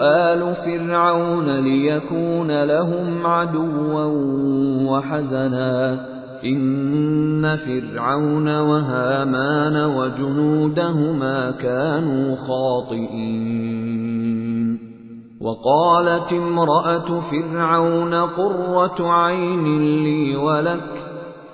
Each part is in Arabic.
آل فرعون ليكون لهم عدوا وحزنا. إن فرعون وهامان وجنودهما كانوا خاطئين. وقالت امرأة فرعون قرة عين لي ولك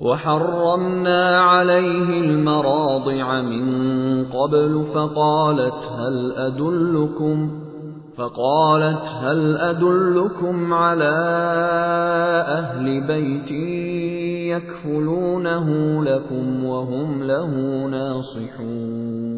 وحرمنا عليه المراضع من قبل فقالت هل أدلكم فقالت هل أدلكم على أهل بيت يكفلونه لكم وهم له ناصحون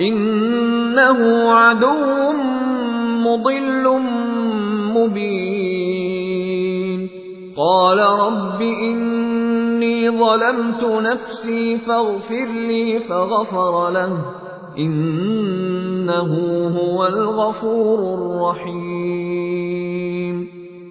إنه عدو مضل مبين. قال رب إني ظلمت نفسي فاغفر لي فغفر له. إنه هو الغفور الرحيم.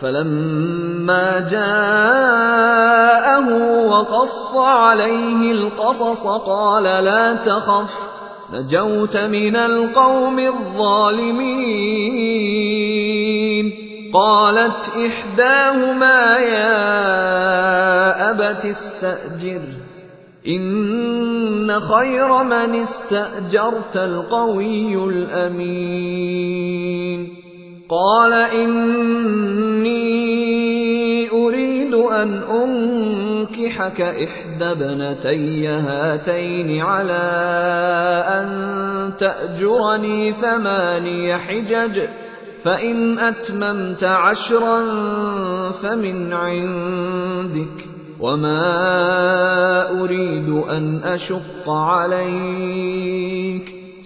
فلما جاءه وقص عليه القصص قال لا تخف نجوت من القوم الظالمين. قالت إحداهما يا أبت استأجره إن خير من استأجرت القوي الأمين. قال إني أريد أن أنكحك إحدى ابنتي هاتين على أن تأجرني ثماني حجج فإن أتممت عشرا فمن عندك وما أريد أن أشق عليك.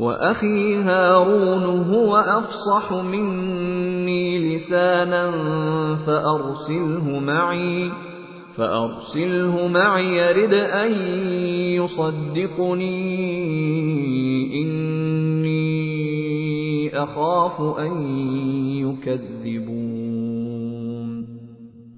وأخي هارون هو أفصح مني لسانا فأرسله معي فأرسله معي يرد أن يصدقني. إني أخاف أن يكذبون.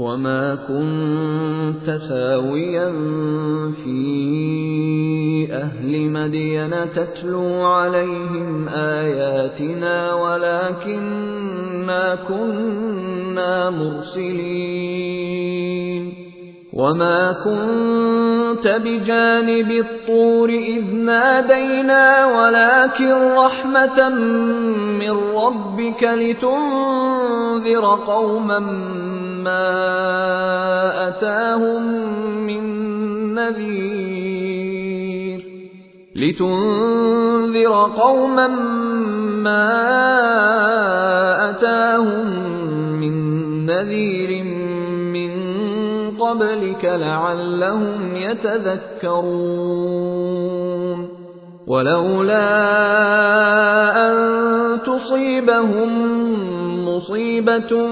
وما كنت ثاويا في أهل مدين تتلو عليهم آياتنا ولكنا كنا مرسلين وما كنت بجانب الطور إذ نادينا ولكن رحمة من ربك لتنذر قوما ما أتاهم من نذير لتنذر قوما ما أتاهم من نذير قبلك لعلهم يتذكرون ولولا أن تصيبهم مصيبة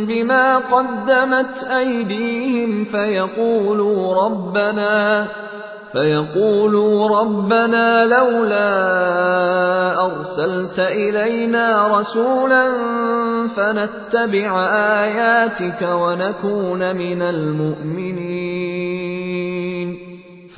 بما قدمت أيديهم فيقولوا ربنا فيقولوا ربنا لولا أرسلت إلينا رسولا فنتبع آياتك ونكون من المؤمنين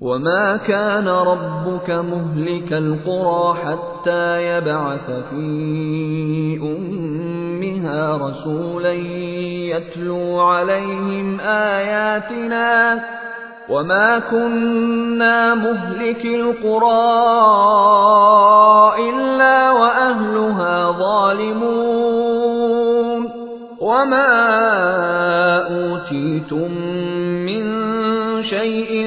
وما كان ربك مهلك القرى حتى يبعث في امها رسولا يتلو عليهم اياتنا وما كنا مهلك القرى الا واهلها ظالمون وما اوتيتم من شيء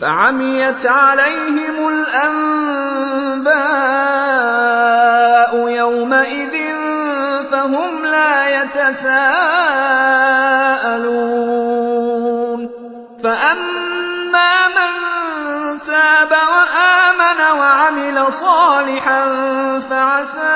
فعميت عليهم الأنباء يومئذ فهم لا يتساءلون. فأما من تاب وآمن وعمل صالحا فعسى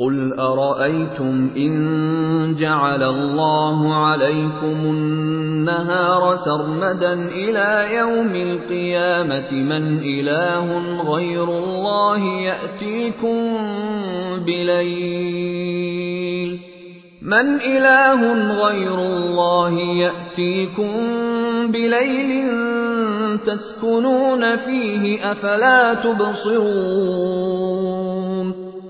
قل أرأيتم إن جعل الله عليكم النهار سرمدا إلى يوم القيامة من إله غير الله يأتيكم بليل من إله غير الله يأتيكم بليل تسكنون فيه أفلا تبصرون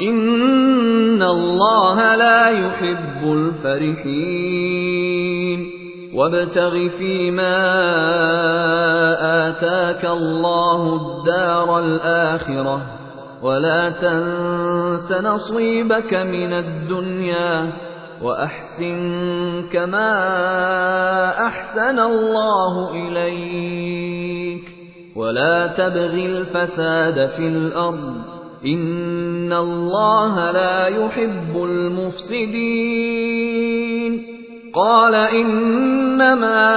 إن الله لا يحب الفرحين وابتغ فيما آتاك الله الدار الآخرة ولا تنس نصيبك من الدنيا واحسن كما احسن الله اليك ولا تبغ الفساد في الأرض ان الله لا يحب المفسدين قال انما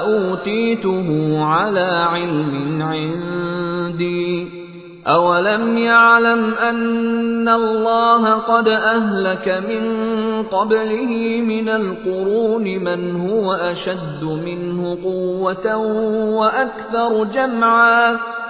اوتيته على علم عندي أولم يعلم أن الله قد أهلك من قبله من القرون من هو أشد منه قوة وأكثر جمعا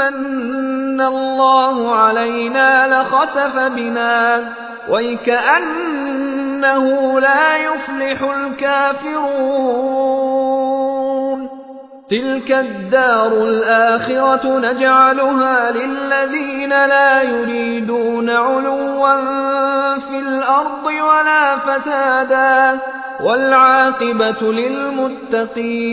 أمن الله علينا لخسف بنا ويكأنه لا يفلح الكافرون تِلْكَ الدَّارُ الْآخِرَةُ نَجْعَلُهَا لِلَّذِينَ لَا يُرِيدُونَ عُلُوًّا فِي الْأَرْضِ وَلَا فَسَادًا ۚ وَالْعَاقِبَةُ لِلْمُتَّقِينَ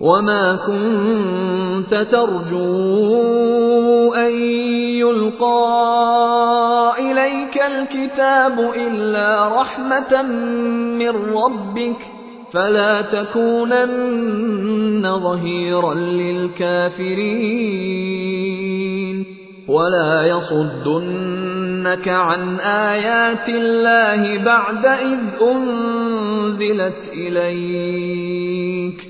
وَمَا كُنتَ تَرْجُو أَن يُلْقَىٰ إِلَيْكَ الْكِتَابُ إِلَّا رَحْمَةً مِّن رَّبِّكَ فَلَا تَكُونَنَّ ظَهِيرًا لِّلْكَافِرِينَ وَلَا يَصُدُّنَّكَ عَنْ آيَاتِ اللَّهِ بَعْدَ إِذْ أُنزِلَتْ إِلَيْكَ